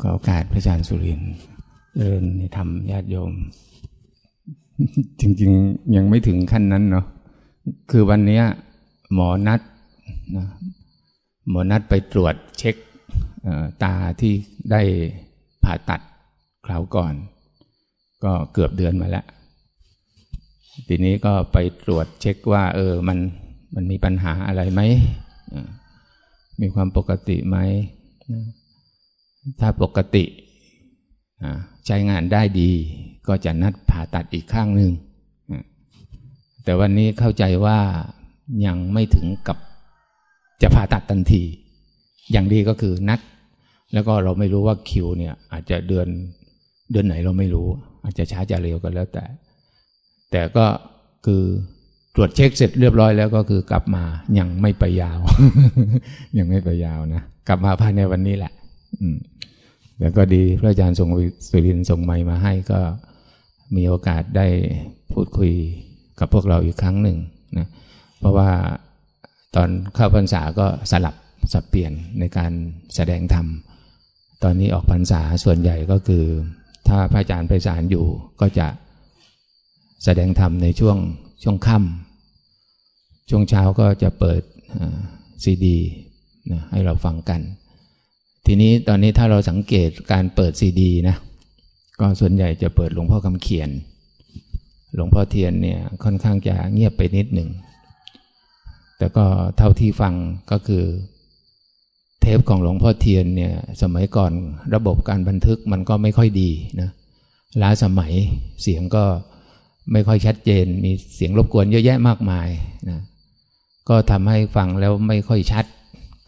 ขอโอกาสพระอาจารย์สุรินเริญในธรรมญาติโยม จริง ๆ ยังไม่ถึงขั้นนั้นเนาะคือวันนี้หมอนัดนะหมอนัดไปตรวจเช็คตาที่ได้ผ่าตัดคราวก่อน ก็เกือบเดือนมาแล้ว ทีนี้ก็ไปตรวจเช็คว่า เออมันมันมีปัญหาอะไรไหมมีความปกติไหม ถ้าปกติใช้งานได้ดี ก็จะนัดผ่าตัดอีกข้างหนึ่ง แต่วันนี้เข้าใจว่ายังไม่ถึงกับจะผ่าตัดทันที อย่างดีก็คือนัด แล้วก็เราไม่รู้ว่าคิวเนี่ย อาจจะเดือนเดือนไหนเราไม่รู้ อาจจะช้าจะเร็วก็แล้วแต่ แต่ก็คือตรวจเช็คเสร็จเรียบร้อยแล้วก็คือกลับมายังไม่ไปยาว ยังไม่ไปยาวนะ กลับมาภายในวันนี้แหละ อืม แล้วก็ดีพระอาจารย์ส่งสุรินส่งไม้มาให้ก็มีโอกาสได้พูดคุยกับพวกเราอีกครั้งหนึ่งนะเพราะว่าตอนเข้าพรรษาก็สลับสับเปลี่ยนในการแสดงธรรม ตอนนี้ออกพรรษาส่วนใหญ่ก็คือ ถ้าพระอาจารย์ไปสารอยู่ก็จะแสดงธรรมในช่วงช่วงค่ำช่วงเช้าก็จะเปิดซีดีนะให้เราฟังกัน ทีนี้ตอนนี้ถ้าเราสังเกตการเปิดซีดีนะ ก็ส่วนใหญ่จะเปิดหลวงพ่อคำเขียน หลวงพ่อเทียนเนี่ยค่อนข้างจะเงียบไปนิดหนึ่ง แต่ก็เท่าที่ฟังก็คือ เทปของหลวงพ่อเทียนเนี่ยสมัยก่อนระบบการบันทึกมันก็ไม่ค่อยดีนะล้าสมัยเสียงก็ไม่ค่อยชัดเจน มีเสียงรบกวนเยอะแยะมากมายนะก็ทำให้ฟังแล้วไม่ค่อยชัด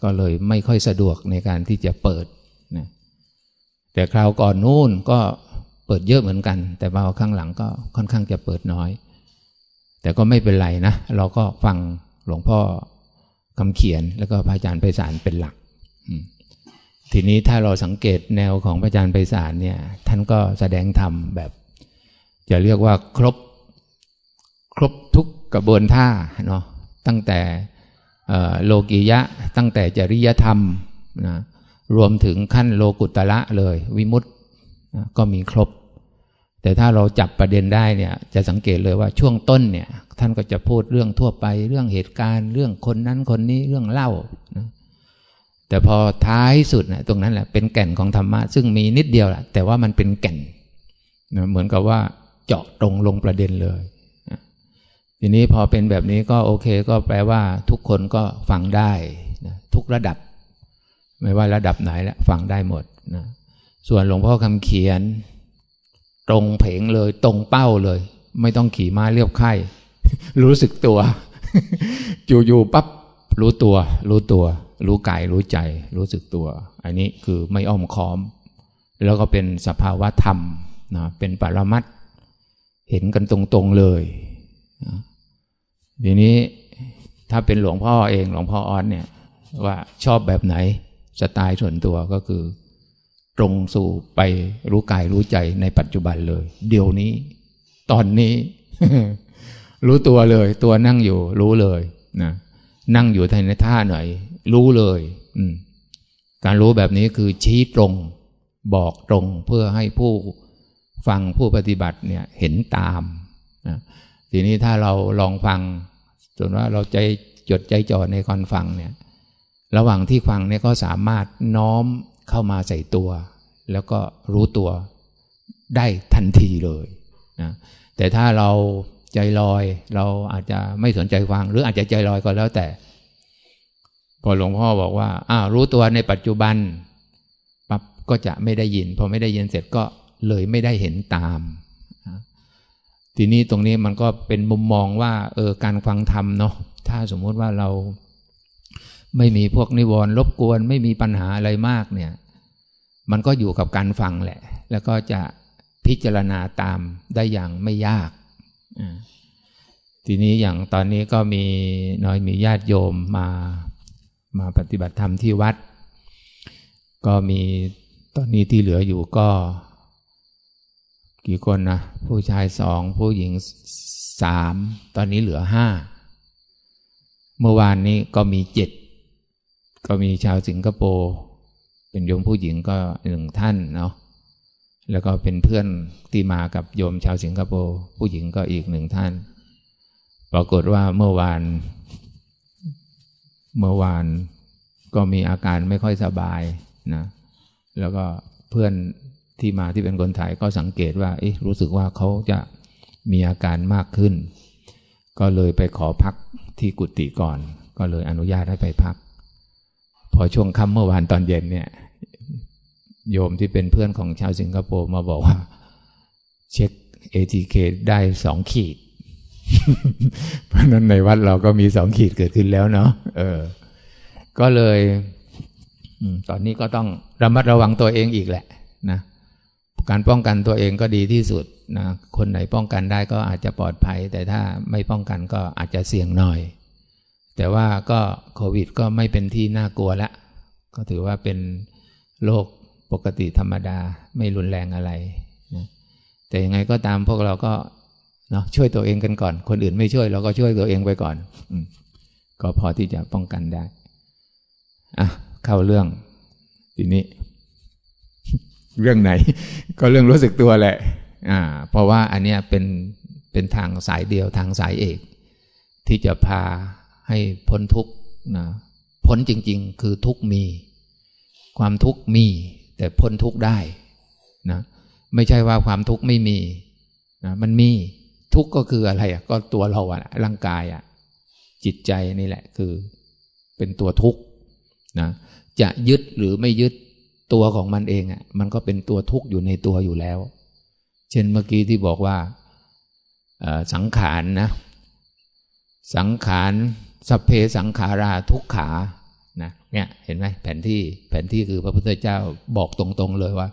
ก็เลยไม่ค่อยสะดวกในการที่จะเปิดนะแต่คราวก่อนนู่นก็เปิดเยอะเหมือนกัน แต่มาข้างหลังก็ค่อนข้างจะเปิดน้อย แต่ก็ไม่เป็นไรนะ เราก็ฟังหลวงพ่อคำเขียนแล้วก็พระอาจารย์ไพศาลเป็นหลัก ทีนี้ถ้าเราสังเกตแนวของพระอาจารย์ไพศาลเนี่ย ท่านก็แสดงธรรมแบบ จะเรียกว่าครบครบทุกกระบวนท่าเนาะตั้งแต่ โลกียะตั้งแต่จริยธรรมนะรวมถึงขั้นโลกุตละเลย วิมุตต์ก็มีครบ แต่ถ้าเราจับประเด็นได้เนี่ยจะสังเกตเลยว่าช่วงต้นเนี่ยท่านก็จะพูดเรื่องทั่วไป เรื่องเหตุการณ์ เรื่องคนนั้นคนนี้เรื่องเล่านะแต่พอท้ายสุดนะตรงนั้นแหละเป็นแก่นของธรรมะ ซึ่งมีนิดเดียวแหละแต่ว่ามันเป็นแก่นนะเหมือนกับว่าเจาะตรงลงประเด็นเลย ทีนี้พอเป็นแบบนี้ก็โอเคก็แปลว่าทุกคนก็ฟังได้นะทุกระดับ ไม่ว่าระดับไหนแล้วฟังได้หมดนะส่วนหลวงพ่อคำเขียน ตรงเพงเลย ตรงเป้าเลย ไม่ต้องขี่ม้าเรียบไข่รู้สึกตัวอยู่ๆปั๊บรู้ตัว รู้ตัว รู้กายรู้ใจ รู้สึกตัว อันนี้คือไม่อ้อมค้อม แล้วก็เป็นสภาวะธรรมนะเป็นปรมัตเห็นกันตรงๆเลย ทีนี้ถ้าเป็นหลวงพ่อเองหลวงพ่อออนเนี่ย ว่าชอบแบบไหนสไตล์ส่วนตัวก็คือ ตรงสู่ไปรู้กายรู้ใจในปัจจุบันเลย เดี๋ยวนี้ ตอนนี้ รู้ตัวเลย ตัวนั่งอยู่ รู้เลยนะนั่งอยู่ในท่าหน่อย รู้เลยการรู้แบบนี้คือชี้ตรง บอกตรงเพื่อให้ผู้ฟังผู้ปฏิบัติเนี่ยเห็นตามนะทีนี้ถ้าเราลองฟัง จนว่าเราใจจดใจจ่อในการฟังเนี่ยระหว่างที่ฟังเนี่ยก็สามารถน้อมเข้ามาใส่ตัว แล้วก็รู้ตัวได้ทันทีเลยนะแต่ถ้าเราใจลอย เราอาจจะไม่สนใจฟัง หรืออาจจะใจลอยก็แล้วแต่ พอหลวงพ่อบอกว่าอ้าวรู้ตัวในปัจจุบันปั๊บก็จะไม่ได้ยิน พอไม่ได้ยินเสร็จก็เลยไม่ได้เห็นตาม ทีนี้ตรงนี้มันก็เป็นมุมมองว่าเออการฟังธรรมเนาะถ้าสมมุติว่าเราไม่มีพวกนิวรณ์รบกวน ไม่มีปัญหาอะไรมากเนี่ย มันก็อยู่กับการฟังแหละ แล้วก็จะพิจารณาตามได้อย่างไม่ยาก ทีนี้อย่างตอนนี้ก็มีน้อยมีญาติโยมมามาปฏิบัติธรรมที่วัด ก็มีตอนนี้ที่เหลืออยู่ก็ กี่คนนะผู้ชายสองผู้หญิงสามตอนนี้เหลือห้าเมื่อวานนี้ก็มีเจ็ดก็มีชาวสิงคโปร์เป็นโยมผู้หญิงก็หนึ่งท่านเนาะแล้วก็เป็นเพื่อนที่มากับโยมชาวสิงคโปร์ผู้หญิงก็อีกหนึ่งท่าน ปรากฏว่าเมื่อวาน เมื่อวานก็มีอาการไม่ค่อยสบายนะแล้วก็เพื่อน ที่มาที่เป็นคนไทยก็สังเกตว่าเอ๊ะรู้สึกว่าเขาจะมีอาการมากขึ้น ก็เลยไปขอพักที่กุฏิก่อน ก็เลยอนุญาตให้ไปพัก พอช่วงค่ำเมื่อวานตอนเย็นเนี่ย โยมที่เป็นเพื่อนของชาวสิงคโปร์มาบอกว่า เช็ค ATK ได้สองขีด เพราะนั้นในวัดเราก็มีสองขีดเกิดขึ้นแล้วเนาะเออ ก็เลยตอนนี้ก็ต้องระมัดระวังตัวเองอีกแหละนะ การป้องกันตัวเองก็ดีที่สุดนะคนไหนป้องกันได้ก็อาจจะปลอดภัย แต่ถ้าไม่ป้องกันก็อาจจะเสี่ยงหน่อย แต่ว่าก็โควิด ก็ไม่เป็นที่น่ากลัวละ ก็ถือว่าเป็นโรคปกติธรรมดาไม่รุนแรงอะไรนะแต่ยังไงก็ตามพวกเราก็เนาะช่วยตัวเองกันก่อน คนอื่นไม่ช่วยเราก็ช่วยตัวเองไปก่อนอก็พอที่จะป้องกันได้อะเข้าเรื่องทีนี้ เรื่องไหน ก็เรื่องรู้สึกตัวแหละอ่าเพราะว่าอันเนี้ยเป็นเป็นทางสายเดียวทางสายเอก ที่จะพาให้พ้นทุกข์นะพ้นจริง ๆ คือทุกมี ความทุกมี แต่พ้นทุกได้นะไม่ใช่ว่าความทุกข์ไม่มีนะมันมีทุกข์ก็คืออะไรอะก็ตัวเราอะร่างกายอะจิตใจนี่แหละคือเป็นตัวทุกข์นะจะยึดหรือไม่ยึด ตัวของมันเองอะ มันก็เป็นตัวทุกข์อยู่ในตัวอยู่แล้ว เช่นเมื่อกี้ที่บอกว่าสังขารนะ สังขารสัพเพสังขาราทุกขานะเนี่ยเห็นไหมแผนที่แผนที่คือพระพุทธเจ้าบอกตรงๆเลยว่า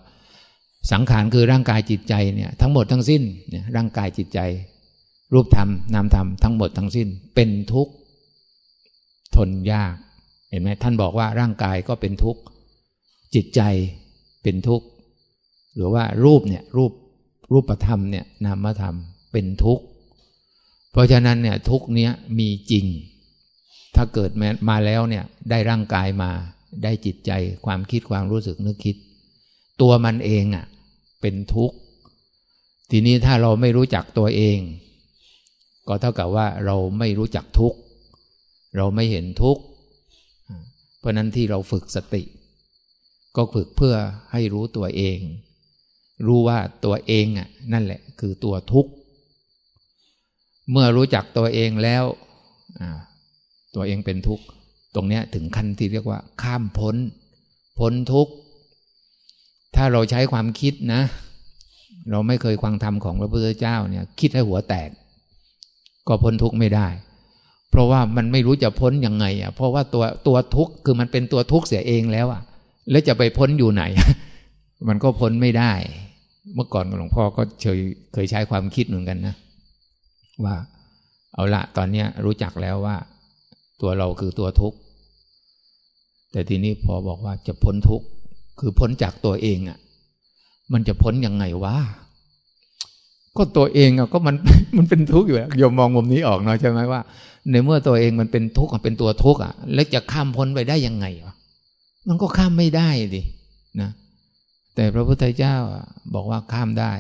สังขารคือร่างกายจิตใจเนี่ยทั้งหมดทั้งสิ้นเนี่ยร่างกายจิตใจ รูปธรรมนามธรรมทั้งหมดทั้งสิ้น เป็นทุกข์ทนยาก เห็นไหมท่านบอกว่าร่างกายก็เป็นทุกข์ จิตใจเป็นทุกข์ หรือว่ารูปเนี่ยรูปรูปธรรมเนี่ยนามธรรมเป็นทุกข์ เพราะฉะนั้นเนี่ยทุกเนี้ยมีจริง ถ้าเกิดมาแล้วเนี่ยได้ร่างกายมาได้จิตใจความคิดความรู้สึกนึกคิด ตัวมันเองอะ่ะเป็นทุกข์ ทีนี้ถ้าเราไม่รู้จักตัวเอง ก็เท่ากับว่าเราไม่รู้จักทุกข์ เราไม่เห็นทุกข์ เพราะนั้นที่เราฝึกสติ ก็ฝึกเพื่อให้รู้ตัวเอง รู้ว่าตัวเองอะ นั่นแหละ คือตัวทุกข์ เมื่อรู้จักตัวเองแล้ว ตัวเองเป็นทุกข์ ตรงเนี้ยถึงขั้นที่เรียกว่า ข้ามพ้น พ้นทุกข์ ถ้าเราใช้ความคิดนะ เราไม่เคยฟังธรรมของพระพุทธเจ้าเนี่ย คิดให้หัวแตก ก็พ้นทุกข์ไม่ได้ เพราะว่ามันไม่รู้จะพ้นยังไง อะ เพราะว่าตัวตัวทุกข์คือมันเป็นตัวทุกข์เสียเองแล้วอะ แล้วจะไปพ้นอยู่ไหน มันก็พ้นไม่ได้ เมื่อก่อนหลวงพ่อก็เคยเคยใช้ความคิดเหมือนกันนะ ว่าเอาละตอนนี้รู้จักแล้วว่า ตัวเราคือตัวทุกข์แต่ทีนี้พอบอกว่าจะพ้นทุกข์คือพ้นจากตัวเองอะ่ะ มันจะพ้นยังไงวะก็ตัวเองอะก็มันมันเป็นทุกข์อยู่แล้วโยมมองมุมนี้ออกเนาะใช่ไหมว่า ในเมื่อตัวเองมันเป็นทุกข์เป็นตัวทุกข์อะ แล้วจะข้ามพ้นไปได้ยังไงวะ มันก็ข้ามไม่ได้ดินะแต่พระพุทธเจ้าบอกว่าข้ามได้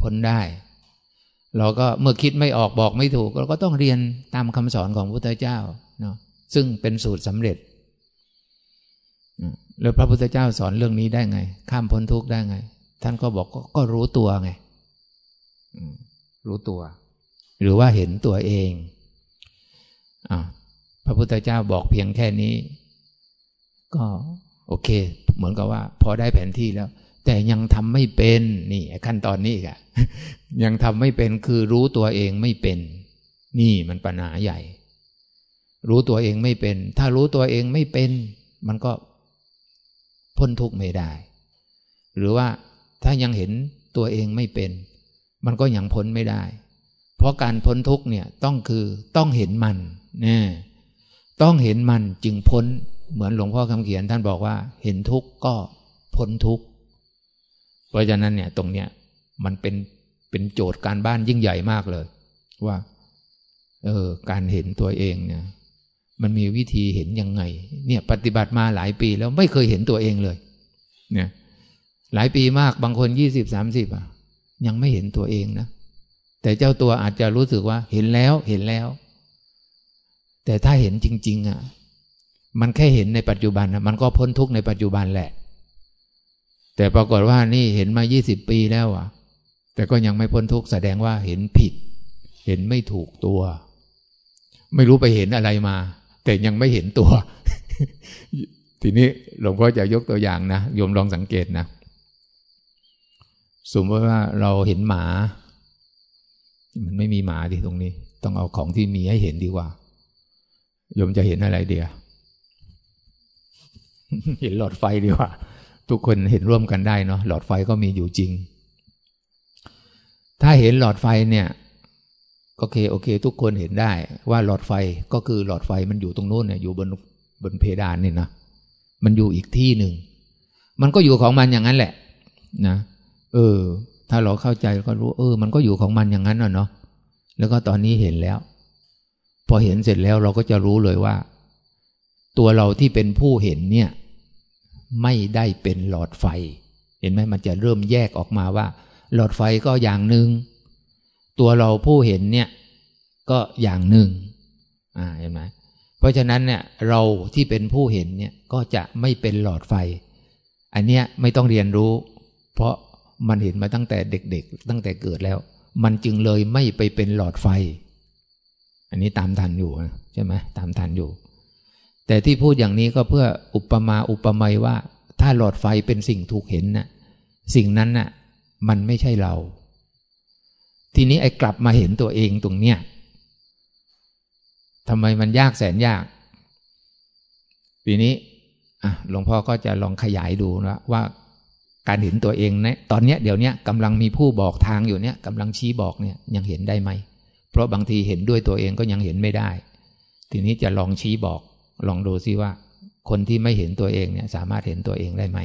พ้นได้ เราก็เมื่อคิดไม่ออกบอกไม่ถูก เราก็ต้องเรียนตามคำสอนของพระพุทธเจ้าเนาะซึ่งเป็นสูตรสำเร็จแล้วพระพุทธเจ้าสอนเรื่องนี้ได้ไง ข้ามพ้นทุกข์ได้ไง ท่านก็บอกก็รู้ตัวไงรู้ตัว หรือว่าเห็นตัวเองอพระพุทธเจ้าบอกเพียงแค่นี้ ก็ โอเค เหมือนกับว่า พอได้แผนที่แล้ว แต่ยังทำไม่เป็นนี่ขั้นตอนนี้กะยังทำไม่เป็นคือรู้ตัวเองไม่เป็น นี่มันปัญหาใหญ่ รู้ตัวเองไม่เป็น ถ้ารู้ตัวเองไม่เป็น มันก็พ้นทุกข์ไม่ได้ หรือว่าถ้ายังเห็นตัวเองไม่เป็น มันก็ยังพ้นไม่ได้ เพราะการพ้นทุกข์เนี่ยต้องคือต้องเห็นมันเนี่ยต้องเห็นมันจึงพ้น เหมือนหลวงพ่อคำเขียนท่านบอกว่า เห็นทุกข์ก็พ้นทุกข์เพราะฉะนั้นเนี่ยตรงเนี้ยมันเป็นเป็นโจทย์การบ้านยิ่งใหญ่มากเลย ว่าเออการเห็นตัวเองเนี่ย มันมีวิธีเห็นยังไง เนี่ย ปฏิบัติมาหลายปีแล้วไม่เคยเห็นตัวเองเลย เนี่ย หลายปีมากบางคนยี่สิบสามสิบอะ ยังไม่เห็นตัวเองนะแต่เจ้าตัวอาจจะรู้สึกว่า เห็นแล้วเห็นแล้ว แต่ถ้าเห็นจริง ๆ อะ มันแค่เห็นในปัจจุบันนะมันก็พ้นทุกข์ในปัจจุบันแหละ แต่ปรากฏว่านี่เห็นมายี่สิบปีแล้วอะ แต่ก็ยังไม่พ้นทุกข์แสดงว่าเห็นผิด เห็นไม่ถูกตัว ไม่รู้ไปเห็นอะไรมา แต่ยังไม่เห็นตัว ทีนี้หลวงพ่อจะยกตัวอย่างนะโยมลองสังเกตนะสมมติว่าเราเห็นหมา มันไม่มีหมาที่ตรงนี้ ต้องเอาของที่มีให้เห็นดีกว่าโยมจะเห็นอะไรเดียว เห็นหลอดไฟดีกว่า ทุกคนเห็นร่วมกันได้เนาะหลอดไฟก็มีอยู่จริง ถ้าเห็นหลอดไฟเนี่ยโอเคโอเค ทุกคนเห็นได้ว่าหลอดไฟก็คือหลอดไฟมันอยู่ตรงโน้นเนี่ยอยู่บนบนเพดานนี่นะมันอยู่อีกที่หนึ่ง มันก็อยู่ของมันอย่างนั้นแหละ นะเออ ถ้าเราเข้าใจก็รู้ เออ มันก็อยู่ของมันอย่างนั้นเนาะแล้วก็ตอนนี้เห็นแล้ว พอเห็นเสร็จแล้วเราก็จะรู้เลยว่า ตัวเราที่เป็นผู้เห็นเนี่ย ไม่ได้เป็นหลอดไฟ เห็นไหมมันจะเริ่มแยกออกมาว่า หลอดไฟก็อย่างหนึ่งตัวเราผู้เห็นเนี่ยก็อย่างหนึ่งอ่าเห็นไหมเพราะฉะนั้นเนี่ยเราที่เป็นผู้เห็นเนี่ยก็จะไม่เป็นหลอดไฟ อันเนี้ยไม่ต้องเรียนรู้ เพราะมันเห็นมาตั้งแต่เด็กๆ ตั้งแต่เกิดแล้ว มันจึงเลยไม่ไปเป็นหลอดไฟ อันนี้ตามทันอยู่ใช่ไหมตามทันอยู่ แต่ที่พูดอย่างนี้ก็เพื่ออุปมาอุปไมยว่า ถ้าหลอดไฟเป็นสิ่งถูกเห็นนะ่ะสิ่งนั้นน่ะมันไม่ใช่เรา ทีนี้ไอ้กลับมาเห็นตัวเองตรงเนี้ยทำไมมันยากแสนยากปีนี้หลวงพ่อก็จะลองขยายดูนะว่าการเห็นตัวเองเนะตอนเนี้ยเดี๋ยวนี้กำลังมีผู้บอกทางอยู่เนี่ยกำลังชี้บอกเนี่ยยังเห็นได้ไหม เพราะบางทีเห็นด้วยตัวเองก็ยังเห็นไม่ได้ ทีนี้จะลองชี้บอก ลองดูซิว่า คนที่ไม่เห็นตัวเองเนี่ยสามารถเห็นตัวเองได้ไหม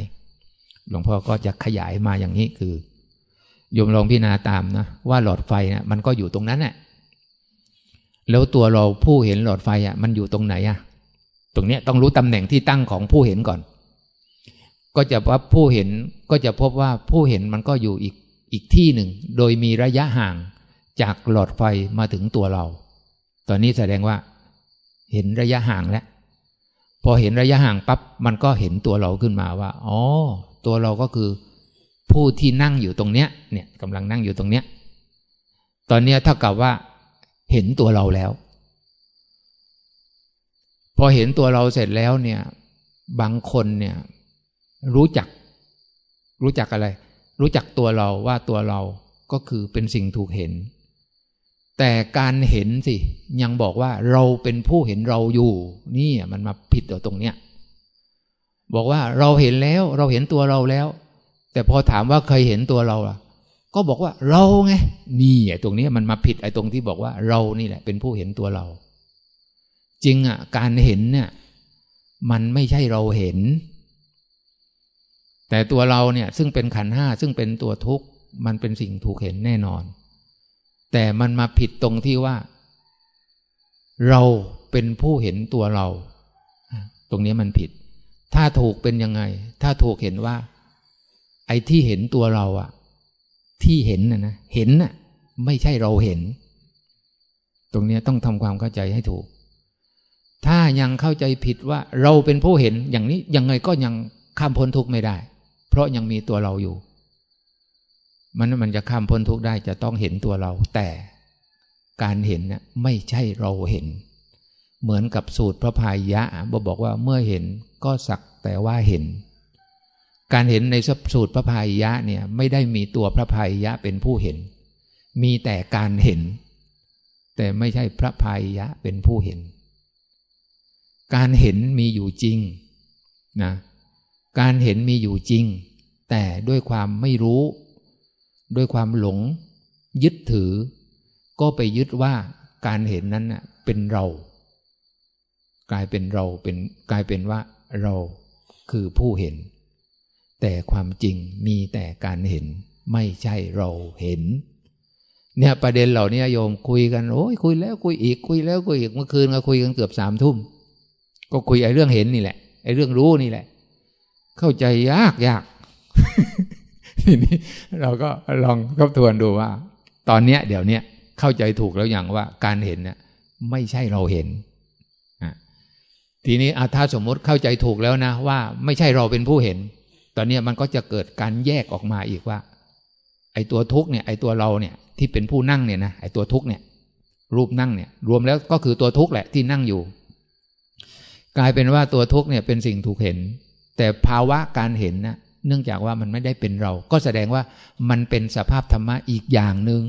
หลวงพ่อก็จะขยายมาอย่างนี้คือโยมลองพิจารณาตามนะว่าหลอดไฟนะมันก็อยู่ตรงนั้นแหละแล้วตัวเราผู้เห็นหลอดไฟอะ มันอยู่ตรงไหนอะ ตรงเนี้ยต้องรู้ตำแหน่งที่ตั้งของผู้เห็นก่อน ก็จะว่าผู้เห็นก็จะพบว่าผู้เห็นมันก็อยู่อีกอีกที่หนึ่ง โดยมีระยะห่างจากหลอดไฟมาถึงตัวเรา ตอนนี้แสดงว่า เห็นระยะห่างแล้ว พอเห็นระยะห่างปั๊บมันก็เห็นตัวเราขึ้นมาว่าอ๋อตัวเราก็คือ ผู้ที่นั่งอยู่ตรงเนี้ย เนี่ยกำลังนั่งอยู่ตรงเนี้ย ตอนเนี้ยเท่ากับว่า เห็นตัวเราแล้ว พอเห็นตัวเราเสร็จแล้วเนี่ย บางคนเนี่ย รู้จัก รู้จักอะไร รู้จักตัวเราว่าตัวเราก็คือเป็นสิ่งถูกเห็น แต่การเห็นสิ ยังบอกว่าเราเป็นผู้เห็นเราอยู่ นี่มันมาผิดตรงเนี้ยบอกว่าเราเห็นแล้วเราเห็นตัวเราแล้ว แต่พอถามว่าเคยเห็นตัวเราล่ะ ก็บอกว่าเราไงนี่ไอ้ตรงนี้มันมาผิดไอ้ตรงที่บอกว่าเรานี่แหละ เป็นผู้เห็นตัวเรา จริงอะ การเห็นเนี่ย มันไม่ใช่เราเห็น แต่ตัวเราเนี่ย ซึ่งเป็นขันห้าซึ่งเป็นตัวทุกข์มันเป็นสิ่งถูกเห็นแน่นอน แต่มันมาผิดตรงที่ว่า เราเป็นผู้เห็นตัวเรา ตรงนี้มันผิด ถ้าถูกเป็นยังไง ถ้าถูกเห็นว่า ไอ้ที่เห็นตัวเราอะที่เห็นนะนะเห็นน่ะ ไม่ใช่เราเห็น ตรงนี้ต้องทำความเข้าใจให้ถูก ถ้ายังเข้าใจผิดว่า เราเป็นผู้เห็นอย่างนี้ยังไงก็ยังข้ามพ้นทุกข์ไม่ได้ เพราะยังมีตัวเราอยู่ มันมันจะข้ามพ้นทุกข์ได้จะต้องเห็นตัวเรา แต่การเห็นเนี่ยไม่ใช่เราเห็น เหมือนกับสูตรพระพายะบอกว่าเมื่อเห็นก็สักแต่ว่าเห็น การเห็นในสูตรพระพายยะเนี่ยไม่ได้มีตัวพระพายยะเป็นผู้เห็น มีแต่การเห็น แต่ไม่ใช่พระพายยะเป็นผู้เห็น การเห็นมีอยู่จริงนะการเห็นมีอยู่จริง แต่ด้วยความไม่รู้ ด้วยความหลง ยึดถือ ก็ไปยึดว่าการเห็นนั้นเป็นเรา กลายเป็นเราเป็นกลายเป็นว่าเราคือผู้เห็น แต่ความจริงมีแต่การเห็น ไม่ใช่เราเห็น เนี่ยประเด็นเหล่านี้โยมคุยกันโอ้ยคุยแล้วคุยอีกคุยแล้วคุยอีกเมื่อคืนก็คุยกันเกือบสามทุ่มก็คุยไอ้เรื่องเห็นนี่แหละไอ้เรื่องรู้นี่แหละ เข้าใจยากยาก ทีนี้เราก็ลองทบทวนดูว่า ตอนเนี้ย เดี๋ยวเนี้ยเข้าใจถูกแล้วอย่างว่าการเห็นเนี่ยไม่ใช่เราเห็นทีนี้ถ้าสมมติเข้าใจถูกแล้วนะ ว่าไม่ใช่เราเป็นผู้เห็น ตอนนี้มันก็จะเกิดการแยกออกมาอีกว่า ไอ้ตัวทุกเนี่ยไอ้ตัวเราเนี่ย ที่เป็นผู้นั่งเนี่ยนะไอ้ตัวทุกเนี่ย รูปนั่งเนี่ย รวมแล้วก็คือตัวทุกแหละที่นั่งอยู่ กลายเป็นว่าตัวทุกเนี่ยเป็นสิ่งถูกเห็น แต่ภาวะการเห็นนะ เนื่องจากว่ามันไม่ได้เป็นเรา ก็แสดงว่ามันเป็นสภาพธรรมะอีกอย่างหนึ่ง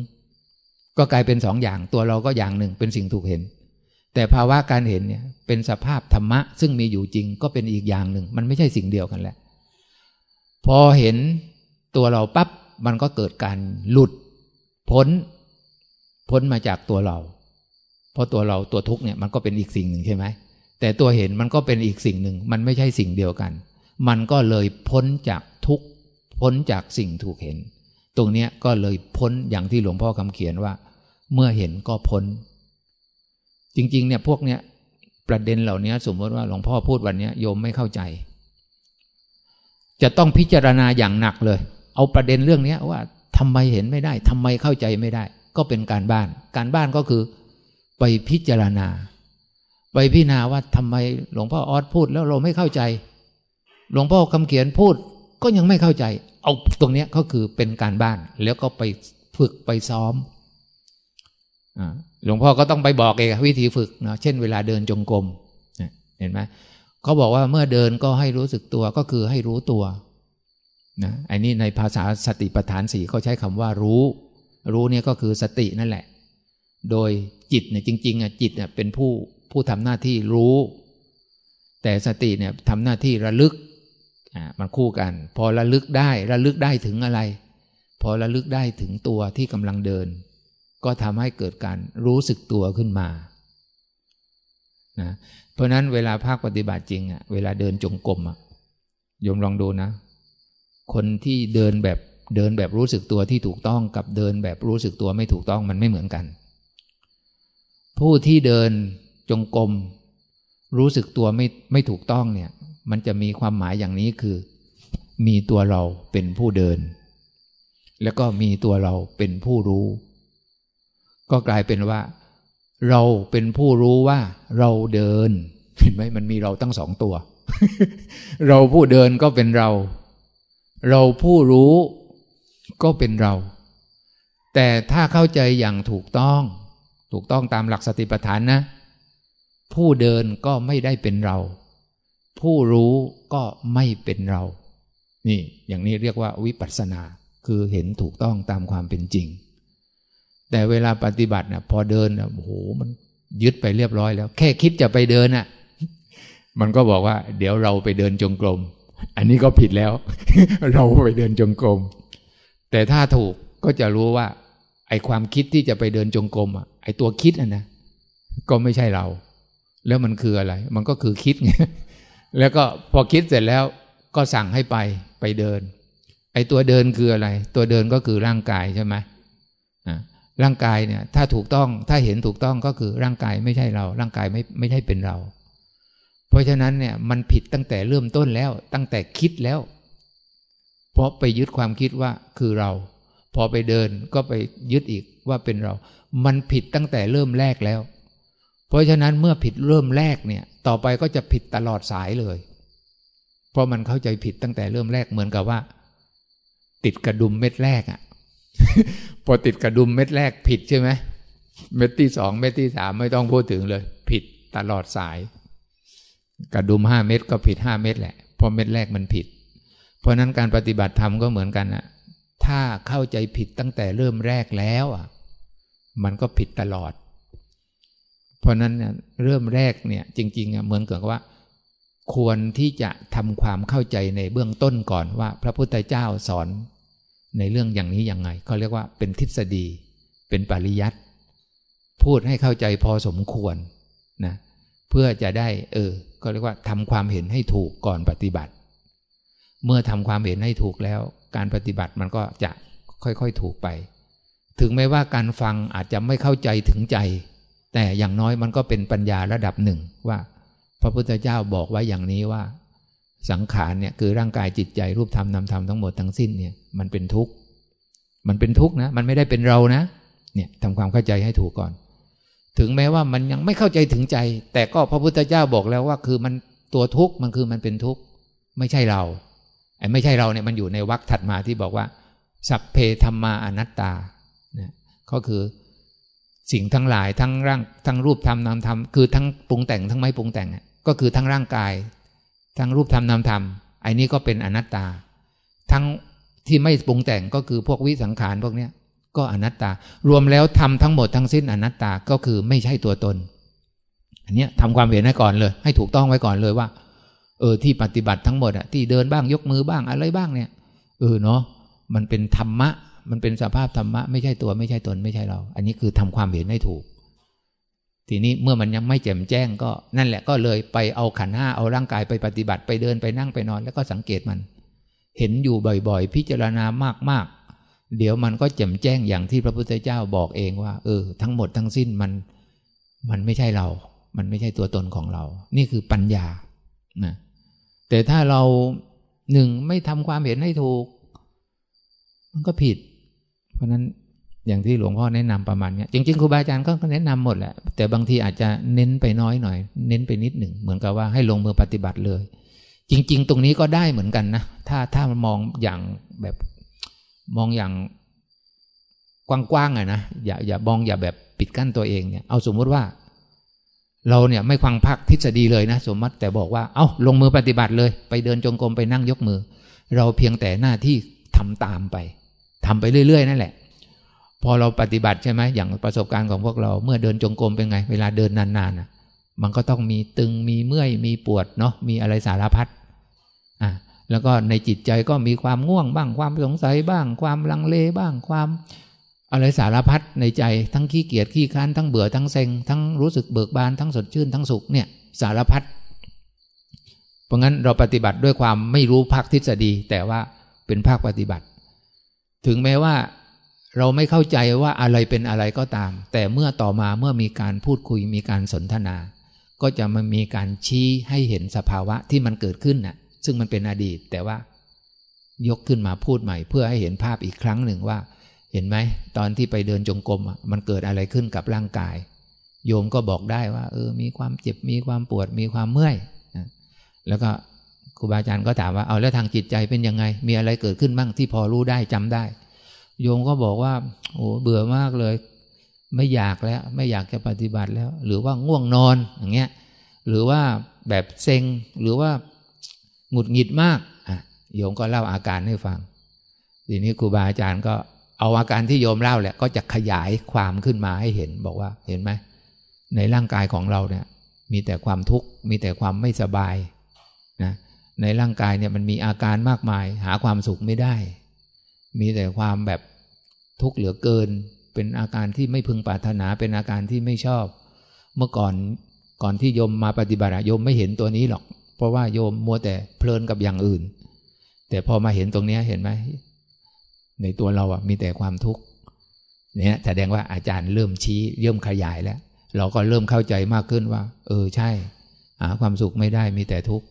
ก็กลายเป็นสองอย่างตัวเราก็อย่างหนึ่งเป็นสิ่งถูกเห็น แต่ภาวะการเห็นเนี่ยเป็นสภาพธรรมะ ซึ่งมีอยู่จริงก็เป็นอีกอย่างหนึ่ง มันไม่ใช่สิ่งเดียวกันแหละ พอเห็นตัวเราปับ๊บมันก็เกิดการหลุด พ้น พ้นมาจากตัวเรา เพราะตัวเราตัวทุกเนี่ยมันก็เป็นอีกสิ่งหนึ่งใช่ไหมแต่ตัวเห็นมันก็เป็นอีกสิ่งหนึ่ง มันไม่ใช่สิ่งเดียวกัน มันก็เลยพ้นจากทุกพ้นจากสิ่งถูกเห็น ตรงนี้ก็เลยพ้นอย่างที่หลวงพ่อคำเขียนว่า เมื่อเห็นก็พ้น จริง ๆ เนี่ยพวกเนี้ยประเด็นเหล่านี้สมมติว่าหลวงพ่อพูดวันนี้โยมไม่เข้าใจ จะต้องพิจารณาอย่างหนักเลย เอาประเด็นเรื่องนี้ว่าทำไมเห็นไม่ได้ทำไมเข้าใจไม่ได้ ก็เป็นการบ้าน การบ้านก็คือ ไปพิจารณา ไปพิจารณาว่าทำไมหลวงพ่อออสพูดแล้วเราไม่เข้าใจ หลวงพ่อคำเขียนพูดก็ยังไม่เข้าใจ เอาตรงนี้ก็คือเป็นการบ้าน แล้วก็ไปฝึกไปซ้อมหลวงพ่อก็ต้องไปบอกเองวิธีฝึกเนาะเช่นเวลาเดินจงกรมเห็นไหมเขาบอกว่าเมื่อเดินก็ให้รู้สึกตัวก็คือให้รู้ตัวนะอันนี้ในภาษาสติปัฏฐานสี่เขาใช้คำว่ารู้ รู้เนี่ยก็คือสตินั่นแหละ โดยจิตเนี่ยจริงๆอะจิตเนี่ยเป็นผู้ผู้ทำหน้าที่รู้ แต่สติเนี่ยทำหน้าที่ระลึก มันคู่กัน พอระลึกได้ระลึกได้ถึงอะไร พอระลึกได้ถึงตัวที่กำลังเดิน ก็ทำให้เกิดการรู้สึกตัวขึ้นมานะเพราะนั้นเวลาภาคปฏิบัติจริงอะ่ะ เวลาเดินจงกรมอะโยมลองดูนะ คนที่เดินแบบเดินแบบรู้สึกตัวที่ถูกต้องกับเดินแบบรู้สึกตัวไม่ถูกต้องมันไม่เหมือนกัน ผู้ที่เดินจงกรมรู้สึกตัวไม่ไม่ถูกต้องเนี่ย มันจะมีความหมายอย่างนี้คือ มีตัวเราเป็นผู้เดิน แล้วก็มีตัวเราเป็นผู้รู้ ก็กลายเป็นว่า เราเป็นผู้รู้ว่า เราเดิน เห็นไหมมันมีเราตั้งสองตัว เราผู้เดินก็เป็นเรา เราผู้รู้ก็เป็นเรา แต่ถ้าเข้าใจอย่างถูกต้อง ถูกต้องตามหลักสติปัฏฐานนะ ผู้เดินก็ไม่ได้เป็นเรา ผู้รู้ก็ไม่เป็นเรา นี่อย่างนี้เรียกว่าวิปัสสนา คือเห็นถูกต้องตามความเป็นจริง แต่เวลาปฏิบัตินะพอเดินนะโอ้โหมันยึดไปเรียบร้อยแล้ว แค่คิดจะไปเดินน่ะ มันก็บอกว่า เดี๋ยวเราไปเดินจงกรม อันนี้ก็ผิดแล้ว เราไปเดินจงกรม แต่ถ้าถูกก็จะรู้ว่า ไอ้ความคิดที่จะไปเดินจงกรมอะไอ้ตัวคิดอะนะก็ไม่ใช่เรา แล้วมันคืออะไร มันก็คือคิดไง แล้วก็พอคิดเสร็จแล้วก็สั่งให้ไปไปเดิน ไอ้ตัวเดินคืออะไร ตัวเดินก็คือร่างกายใช่ไหมร่างกายเนี่ย ถ้าถูกต้องถ้าเห็นถูกต้องก็คือร่างกายไม่ใช่เรา ร่างกายไม่ไม่ใช่เป็นเรา เพราะฉะนั้นเนี่ยมันผิดตั้งแต่เริ่มต้นแล้ว ตั้งแต่คิดแล้ว เพราะไปยึดความคิดว่าคือเรา พอไปเดินก็ไปยึดอีกว่าเป็นเรา มันผิดตั้งแต่เริ่มแรกแล้ว เพราะฉะนั้นเมื่อผิดเริ่มแรกเนี่ย ต่อไปก็จะผิดตลอดสายเลย เพราะมันเข้าใจผิดตั้งแต่เริ่มแรกเหมือนกับว่า ติดกระดุมเม็ดแรกอะ่ะ พอติดกระดุมเม็ดแรกผิดใช่ไหมเม็ดที่สองเม็ดที่สามไม่ต้องพูดถึงเลย ผิดตลอดสาย กระดุมห้าเม็ดก็ผิดห้าเม็ดแหละเพราะเม็ดแรกมันผิด เพราะนั้นการปฏิบัติธรรมก็เหมือนกันอะถ้าเข้าใจผิดตั้งแต่เริ่มแรกแล้วอะ มันก็ผิดตลอด เพราะนั้นเริ่มแรกเนี่ยจริงๆเหมือนกับว่า ควรที่จะทำความเข้าใจในเบื้องต้นก่อนว่า พระพุทธเจ้าสอนในเรื่องอย่างนี้ยังไงเขาเรียกว่าเป็นทฤษฎี เป็นปริยัติพูดให้เข้าใจพอสมควรนะเพื่อจะได้เออก็เรียกว่าทำความเห็นให้ถูกก่อนปฏิบัติ เมื่อทำความเห็นให้ถูกแล้ว การปฏิบัติมันก็จะค่อยๆถูกไป ถึงแม้ว่าการฟังอาจจะไม่เข้าใจถึงใจ แต่อย่างน้อยมันก็เป็นปัญญาระดับหนึ่งว่า พระพุทธเจ้าบอกไว้อย่างนี้ว่า สังขารเนี่ยคือร่างกายจิตใจรูปธรรมนามธรรมทั้งหมดทั้งสิ้นเนี่ยมันเป็นทุกข์มันเป็นทุกข์นะ มันไม่ได้เป็นเรานะเนี่ยทำความเข้าใจให้ถูกก่อน ถึงแม้ว่ามันยังไม่เข้าใจถึงใจ แต่ก็พระพุทธเจ้าบอกแล้วว่า คือมันตัวทุกข์มันคือมันเป็นทุกข์ไม่ใช่เราไอ้ไม่ใช่เราเนี่ยมันอยู่ในวรรคถัดมาที่บอกว่า สัพเพธรรมาอนัตตาเนี่ยก็คือ สิ่งทั้งหลายทั้งร่างทั้งรูปธรรมนามธรรมคือทั้งปรุงแต่งทั้งไม่ปรุงแต่งก็คือทั้งร่างกาย ทั้งรูปธรรมนามธรรมไอ้นี้ก็เป็นอนัตตา ทั้งที่ไม่ปรุงแต่งก็คือพวกวิสังขารพวกเนี้ยก็อนัตตา รวมแล้วทำทั้งหมดทั้งสิ้นอนัตตาก็คือไม่ใช่ตัวตน อันนี้ทำความเห็นให้ก่อนเลย ให้ถูกต้องไว้ก่อนเลยว่า เออที่ปฏิบัติทั้งหมดอะที่เดินบ้างยกมือบ้างอะไรบ้างเนี่ยเออเนาะมันเป็นธรรมะ มันเป็นสภาพธรรมะไม่ใช่ตัวไม่ใช่ตนไม่ใช่เรา อันนี้คือทำความเห็นให้ถูก ทีนี้เมื่อมันยังไม่แจ่มแจ้งก็นั่นแหละก็เลยไปเอาขันห้าเอาร่างกายไปปฏิบัติไปเดินไปนั่งไปนอน แล้วก็สังเกตมัน เห็นอยู่บ่อยๆ พิจารณามากๆ เดี๋ยวมันก็แจ่มแจ้งอย่างที่พระพุทธเจ้าบอกเองว่า เออ ทั้งหมดทั้งสิ้นมันมันไม่ใช่เรา มันไม่ใช่ตัวตนของเรา นี่คือปัญญานะแต่ถ้าเราหนึ่งไม่ทำความเห็นให้ถูก มันก็ผิด ราะนั้นอย่างที่หลวงพ่อแนะนำประมาณนี้จริงๆครูบาอาจารย์ก็แนะนำหมดแหละแต่บางทีอาจจะเน้นไปน้อยหน่อย เน้นไปนิดหนึ่งเหมือนกับว่าให้ลงมือปฏิบัติเลย จริง ๆ ตรงนี้ก็ได้เหมือนกันนะถ้าถ้ามองอย่างแบบมองอย่างกว้างๆอะนะอย่าอย่ามองอย่าแบบปิดกั้นตัวเองเนี่ยเอาสมมุติว่า เราเนี่ยไม่ฟังพักทฤษฎีเลยนะ สมมติแต่บอกว่าเอา้าลงมือปฏิบัติเลย ไปเดินจงกรมไปนั่งยกมือ เราเพียงแต่หน้าที่ทำตามไป ทำไปเรื่อยๆนั่นแหละ พอเราปฏิบัติใช่ไหมอย่างประสบการณ์ของพวกเราเมื่อเดินจงกรมเป็นไง เวลาเดินนานๆอะมันก็ต้องมีตึงมีเมื่อยมีปวดเนาะมีอะไรสารพัดอะแล้วก็ในจิตใจก็มีความง่วงบ้างความสงสัยบ้าง ความลังเลบ้างความอะไรสารพัดในใจทั้งขี้เกียจขี้ค้านทั้งเบื่อทั้งเซ็งทั้งรู้สึกเบิกบานทั้งสดชื่นทั้งสุขเนี่ยสารพัดเพราะงั้นเราปฏิบัติด้วยความไม่รู้ภาคทฤษฎี แต่ว่าเป็นภาคปฏิบัติ ถึงแม้ว่าเราไม่เข้าใจว่าอะไรเป็นอะไรก็ตาม แต่เมื่อต่อมาเมื่อมีการพูดคุยมีการสนทนา ก็จะมันมีการชี้ให้เห็นสภาวะที่มันเกิดขึ้นน่ะ ซึ่งมันเป็นอดีต แต่ว่า ยกขึ้นมาพูดใหม่ เพื่อให้เห็นภาพอีกครั้งหนึ่งว่า เห็นไหม ตอนที่ไปเดินจงกรมมันเกิดอะไรขึ้นกับร่างกาย โยมก็บอกได้ว่า เออ มีความเจ็บมีความปวดมีความเมื่อยแล้วก็ รูบาอาจารย์ก็ถามว่าเอาแล้วทางจิตใจเป็นยังไง มีอะไรเกิดขึ้นบ้างที่พอรู้ได้จำได้ โยมก็บอกว่าโอ้เบื่อมากเลย ไม่อยากแล้ว ไม่อยากจะปฏิบัติแล้ว หรือว่าง่วงนอนอย่างเงี้ย หรือว่าแบบเซ็งหรือว่าหงุดหงิดมากอะโยมก็เล่าอาการให้ฟัง ทีนี้ครูบาอาจารย์ก็เอาอาการที่โยมเล่าแหละก็จะขยายความขึ้นมาให้เห็นบอกว่าเห็นไหมในร่างกายของเราเนี่ย มีแต่ความทุกข์มีแต่ความไม่สบายนะ ในร่างกายเนี่ยมันมีอาการมากมาย หาความสุขไม่ได้ มีแต่ความแบบทุกข์เหลือเกิน เป็นอาการที่ไม่พึงปรารถนาเป็นอาการที่ไม่ชอบ เมื่อก่อนก่อนที่โยมมาปฏิบัติโยมไม่เห็นตัวนี้หรอก เพราะว่าโยมมัวแต่เพลินกับอย่างอื่น แต่พอมาเห็นตรงนี้เห็นไหมในตัวเราอะมีแต่ความทุกข์เนี่ยแสดงว่าอาจารย์เริ่มชี้เริ่มขยายแล้ว เราก็เริ่มเข้าใจมากขึ้นว่า เออใช่ หาความสุขไม่ได้มีแต่ทุกข์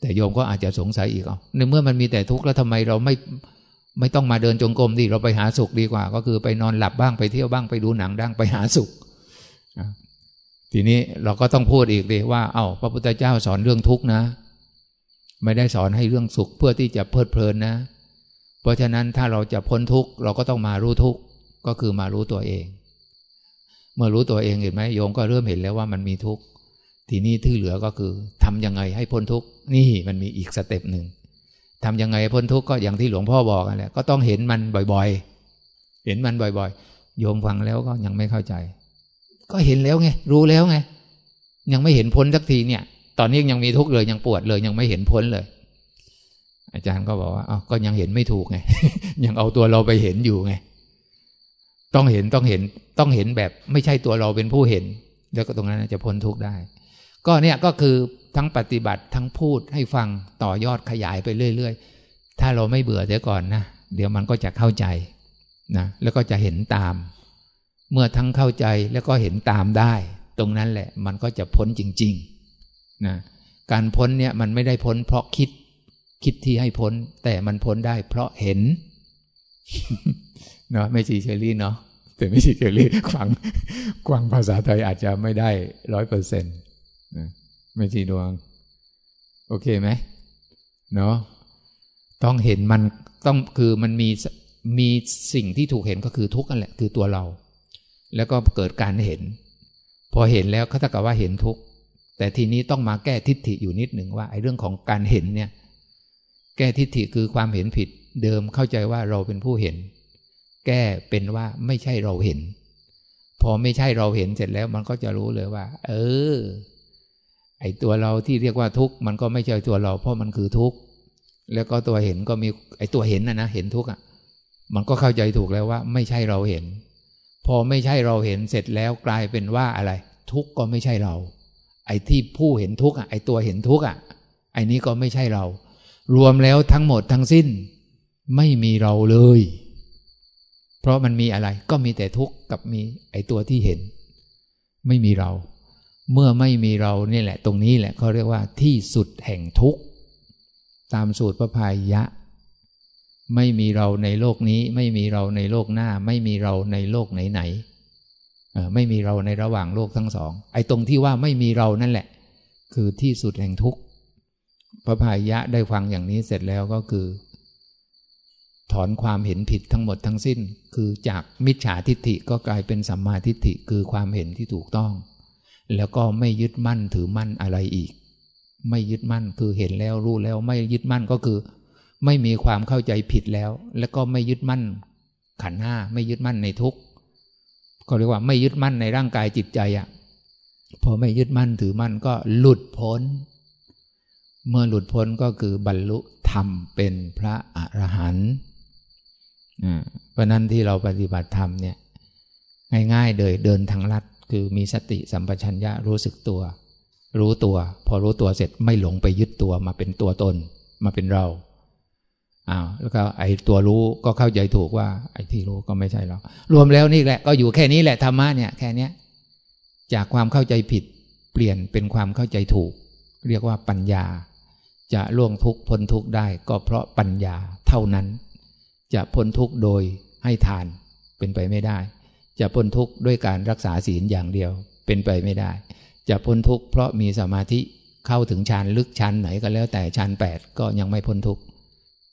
แต่โยมก็อาจจะสงสัยอีกอะในเมื่อมันมีแต่ทุกข์แล้วทำไมเราไม่ไม่ต้องมาเดินจงกรมดิเราไปหาสุขดีกว่า ก็คือไปนอนหลับบ้างไปเที่ยวบ้างไปดูหนังดังไปหาสุขทีนี้เราก็ต้องพูดอีกดีว่า เอา้าพระพุทธเจ้าสอนเรื่องทุกข์นะ ไม่ได้สอนให้เรื่องสุขเพื่อที่จะเพลิดเพลินนะ เพราะฉะนั้นถ้าเราจะพ้นทุกข์เราก็ต้องมารู้ทุกข์ก็คือมารู้ตัวเอง เมื่อรู้ตัวเองเห็นไหมโยมก็เริ่มเห็นแล้วว่ามันมีทุกข์ ทีนี้ที่เหลือก็คือ ทํำยังไงให้พ้นทุกข์นี่มันมีอีกสเต็ปหนึ่งทำยังไงพ้นทุกข์ก็อย่างที่หลวงพ่อบอกกันแหละก็ต้องเห็นมันบ่อยๆ เห็นมันบ่อยๆ โยมฟังแล้วก็ยังไม่เข้าใจ ก็เห็นแล้วไงรู้แล้วไง ยังไม่เห็นพ้นสักทีเนี่ย ตอนนี้ยังมีทุกข์เลยยังปวดเลย ยังไม่เห็นพ้นเลย อาจารย์ก็บอกว่าอ๋อก็ยังเห็นไม่ถูกไง ยังเอาตัวเราไปเห็นอยู่ไง ต้องเห็นต้องเห็นต้องเห็นแบบ ไม่ใช่ตัวเราเป็นผู้เห็น แล้วก็ตรงนั้นจะพ้นทุกข์ได้ ก็เนี่ยก็คือทั้งปฏิบัติทั้งพูดให้ฟังต่อยอดขยายไปเรื่อย ๆ ถ้าเราไม่เบื่อเสียก่อนนะ เดี๋ยวมันก็จะเข้าใจนะแล้วก็จะเห็นตาม เมื่อทั้งเข้าใจแล้วก็เห็นตามได้ ตรงนั้นแหละมันก็จะพ้นจริงๆนะการพ้นเนี่ยมันไม่ได้พ้นเพราะคิดคิดที่ให้พ้น แต่มันพ้นได้เพราะเห็นเนาะไม่ชีเชอรี่เนาะแต่ไม่ชีเชอรี่ฟังกวางภาษาไทยอาจจะไม่ได้ร้อยเปอร์เซ็นต์ ไม่ชีดวง โอเคไหมเนาะต้องเห็นมันต้องคือมันมีมีสิ่งที่ถูกเห็นก็คือทุกข์นั่นแหละคือตัวเรา แล้วก็เกิดการเห็น พอเห็นแล้วเขาจะกับว่าเห็นทุกข์แต่ทีนี้ต้องมาแก้ทิฏฐิอยู่นิดหนึ่งว่าไอ้เรื่องของการเห็นเนี่ย แก้ทิฏฐิคือความเห็นผิด เดิมเข้าใจว่าเราเป็นผู้เห็น แก้เป็นว่าไม่ใช่เราเห็น พอไม่ใช่เราเห็นเสร็จแล้วมันก็จะรู้เลยว่า เออ ไอ้ตัวเราที่เรียกว่าทุกข์มันก็ไม่ใช่ตัวเรา เพราะมันคือทุกข์แล้วก็ตัวเห็นก็มีไอ้ตัวเห็นนะนะเห็นทุกข์อะมันก็เข้าใจถูกแล้วว่า ไม่ใช่เราเห็น พอไม่ใช่เราเห็นเสร็จแล้วกลายเป็นว่าอะไร ทุกข์ก็ไม่ใช่เรา ไอ้ที่ผู้เห็นทุกข์อะไอ้ตัวเห็นทุกข์อะไอ้นี้ก็ไม่ใช่เรา รวมแล้วทั้งหมดทั้งสิ้น ไม่มีเราเลย เพราะมันมีอะไร ก็มีแต่ทุกข์กับมีไอ้ตัวที่เห็น ไม่มีเรา เมื่อไม่มีเรานี่แหละ ตรงนี้แหละเขาเรียกว่าที่สุดแห่งทุกข์ ตามสูตรพระพายะ ไม่มีเราในโลกนี้ ไม่มีเราในโลกหน้า ไม่มีเราในโลกไหนไหนไม่มีเราในระหว่างโลกทั้งสอง ไอ้ตรงที่ว่าไม่มีเรานั่นแหละ คือที่สุดแห่งทุกข์พระพายะได้ฟังอย่างนี้เสร็จแล้วก็คือ ถอนความเห็นผิดทั้งหมดทั้งสิ้น คือจากมิจฉาทิฏฐิก็กลายเป็นสัมมาทิฏฐิคือความเห็นที่ถูกต้อง แล้วก็ไม่ยึดมั่นถือมั่นอะไรอีก ไม่ยึดมั่นคือเห็นแล้วรู้แล้ว ไม่ยึดมั่นก็คือ ไม่มีความเข้าใจผิดแล้ว แล้วก็ไม่ยึดมั่น ขันห้าไม่ยึดมั่นในทุกก็เรียกว่าไม่ยึดมั่นในร่างกายจิตใจอะ่ะพอไม่ยึดมั่นถือมั่นก็หลุดพ้น เมื่อหลุดพ้นก็คือบรรลุธรรมเป็นพระอรหันต์เพราะนั้นที่เราปฏิบัติธรรมเนี่ย ง่ายๆเลยเดินทางลัด คือมีสติสัมปชัญญะรู้สึกตัว รู้ตัว พอรู้ตัวเสร็จไม่หลงไปยึดตัวมาเป็นตัวตน มาเป็นเราอ้าวแล้วก็ไอ้ตัวรู้ก็เข้าใจถูกว่า ไอ้ที่รู้ก็ไม่ใช่เรารวมแล้วนี่แหละก็อยู่แค่นี้แหละธรรมะเนี่ยแค่เนี้ยจากความเข้าใจผิด เปลี่ยนเป็นความเข้าใจถูก เรียกว่าปัญญา จะล่วงทุกพ้นทุกได้ ก็เพราะปัญญาเท่านั้น จะพ้นทุกโดยให้ทานเป็นไปไม่ได้ จะพ้นทุกข์ด้วยการรักษาศีลอย่างเดียวเป็นไปไม่ได้ จะพ้นทุกข์เพราะมีสมาธิเข้าถึงฌานลึกฌานไหนก็แล้วแต่ฌานแปดก็ยังไม่พ้นทุกข์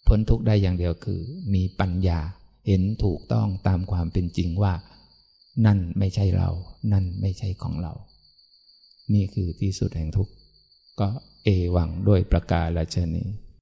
พ้นทุกข์ได้อย่างเดียวคือ มีปัญญาเห็นถูกต้องตามความเป็นจริงว่า นั่นไม่ใช่เรา นั่นไม่ใช่ของเรา นี่คือที่สุดแห่งทุกข์ก็เอวังด้วยประกาศชนี้